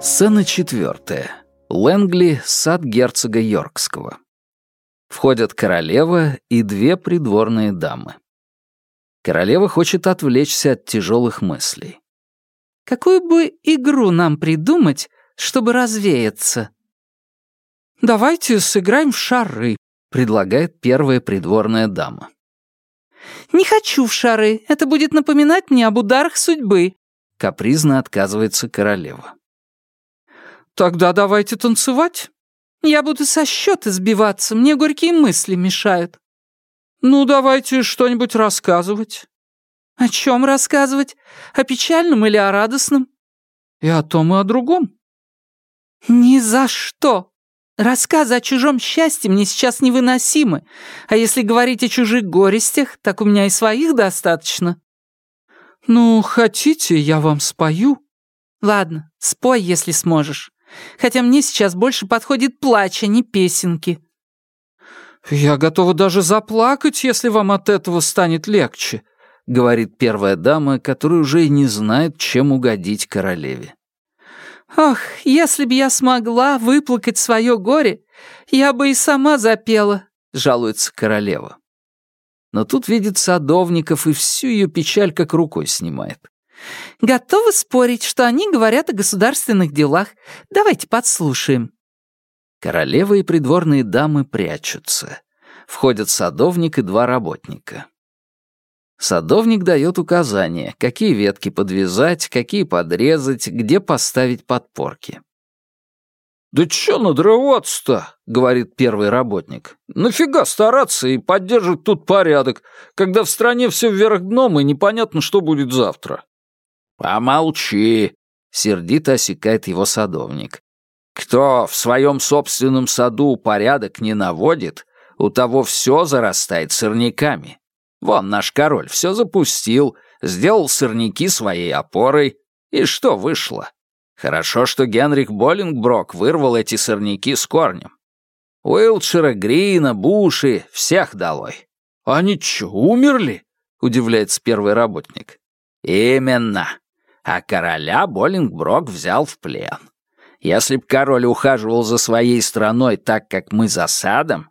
Сцена четвертая. Лэнгли, сад герцога Йоркского. Входят королева и две придворные дамы. Королева хочет отвлечься от тяжелых мыслей. «Какую бы игру нам придумать, чтобы развеяться?» «Давайте сыграем в шары», — предлагает первая придворная дама. «Не хочу в шары, это будет напоминать мне об ударах судьбы», — капризно отказывается королева. «Тогда давайте танцевать. Я буду со счета сбиваться, мне горькие мысли мешают». «Ну, давайте что-нибудь рассказывать». «О чем рассказывать? О печальном или о радостном?» «И о том, и о другом». «Ни за что!» Рассказы о чужом счастье мне сейчас невыносимы, а если говорить о чужих горестях, так у меня и своих достаточно». «Ну, хотите, я вам спою?» «Ладно, спой, если сможешь. Хотя мне сейчас больше подходит плач, а не песенки». «Я готова даже заплакать, если вам от этого станет легче», — говорит первая дама, которая уже и не знает, чем угодить королеве. «Ох, если б я смогла выплакать свое горе, я бы и сама запела», — жалуется королева. Но тут видит садовников и всю ее печаль как рукой снимает. Готовы спорить, что они говорят о государственных делах. Давайте подслушаем». Королева и придворные дамы прячутся. Входят садовник и два работника. Садовник дает указания, какие ветки подвязать, какие подрезать, где поставить подпорки. «Да чё надрываться-то?» — говорит первый работник. «Нафига стараться и поддерживать тут порядок, когда в стране все вверх дном и непонятно, что будет завтра?» «Помолчи!» — сердито осекает его садовник. «Кто в своем собственном саду порядок не наводит, у того все зарастает сорняками. Вон наш король все запустил, сделал сорняки своей опорой. И что вышло? Хорошо, что Генрих Боллингброк вырвал эти сорняки с корнем. Уилтшира, Грина, Буши — всех долой. «Они чё, умерли?» — удивляется первый работник. «Именно а короля Боллингброк взял в плен. Если б король ухаживал за своей страной так, как мы за садом,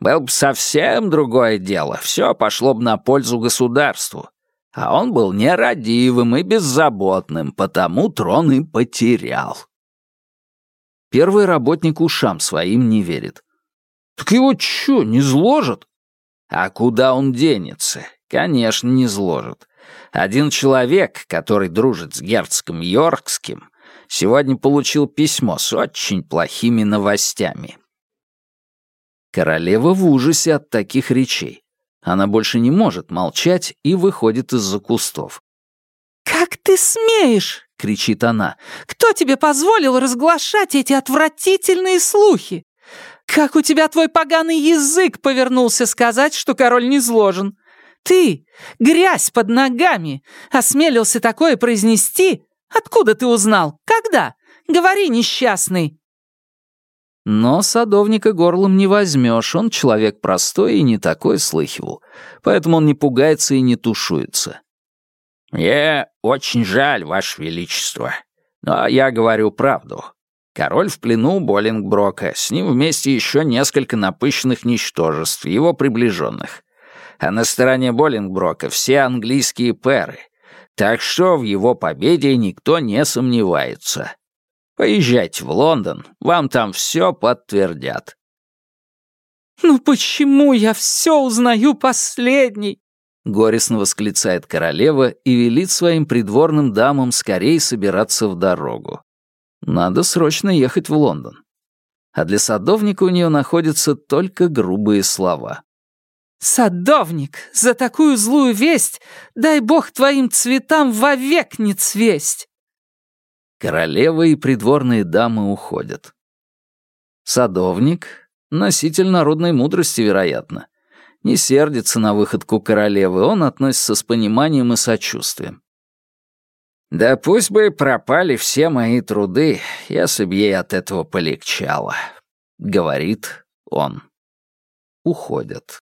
было бы совсем другое дело, все пошло бы на пользу государству. А он был нерадивым и беззаботным, потому трон и потерял. Первый работник ушам своим не верит. «Так его чё, не зложат?» «А куда он денется? Конечно, не зложат. Один человек, который дружит с герцогом Йоркским, сегодня получил письмо с очень плохими новостями. Королева в ужасе от таких речей. Она больше не может молчать и выходит из-за кустов. «Как ты смеешь?» — кричит она. «Кто тебе позволил разглашать эти отвратительные слухи? Как у тебя твой поганый язык повернулся сказать, что король не зложен? Ты, грязь под ногами, осмелился такое произнести? Откуда ты узнал? Когда? Говори, несчастный!» Но садовника горлом не возьмешь, он человек простой и не такой слыхивал, поэтому он не пугается и не тушуется. «Мне очень жаль, Ваше Величество, но я говорю правду. Король в плену Боллингброка, с ним вместе еще несколько напыщенных ничтожеств, его приближенных а на стороне Боллингброка все английские пэры, так что в его победе никто не сомневается. Поезжайте в Лондон, вам там все подтвердят». «Ну почему я все узнаю последний?» Горестно восклицает королева и велит своим придворным дамам скорее собираться в дорогу. Надо срочно ехать в Лондон. А для садовника у нее находятся только грубые слова. «Садовник, за такую злую весть дай бог твоим цветам вовек не цвесть!» Королева и придворные дамы уходят. Садовник, носитель народной мудрости, вероятно, не сердится на выходку королевы, он относится с пониманием и сочувствием. «Да пусть бы пропали все мои труды, если б ей от этого полегчало», — говорит он. Уходят.